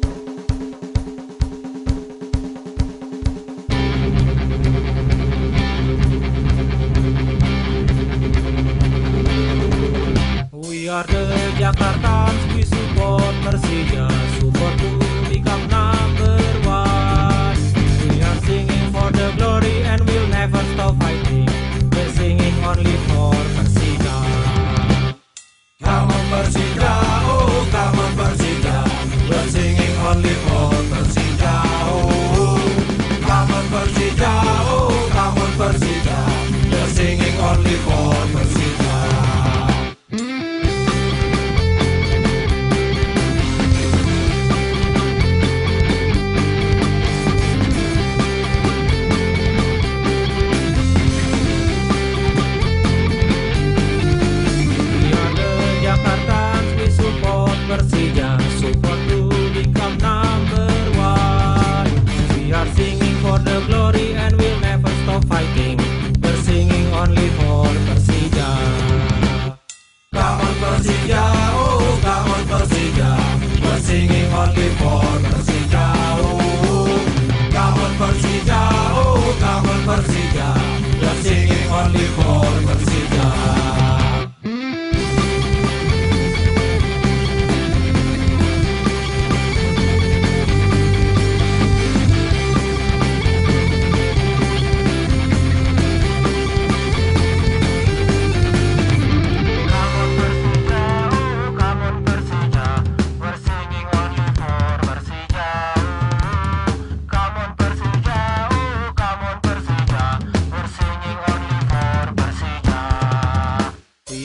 We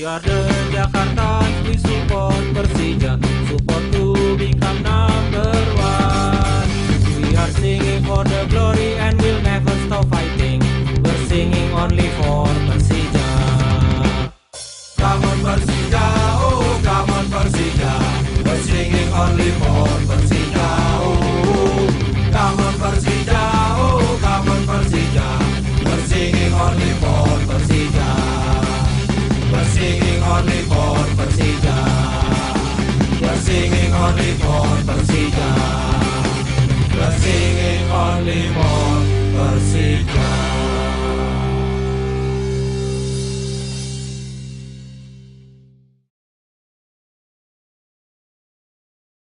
are the Jakarta, we support Persija, support to become number one. We are singing for the glory and we'll never stop fighting. We're singing only for Persija. Come on Persija, oh come on Persija. We're singing only for Persija. be born, but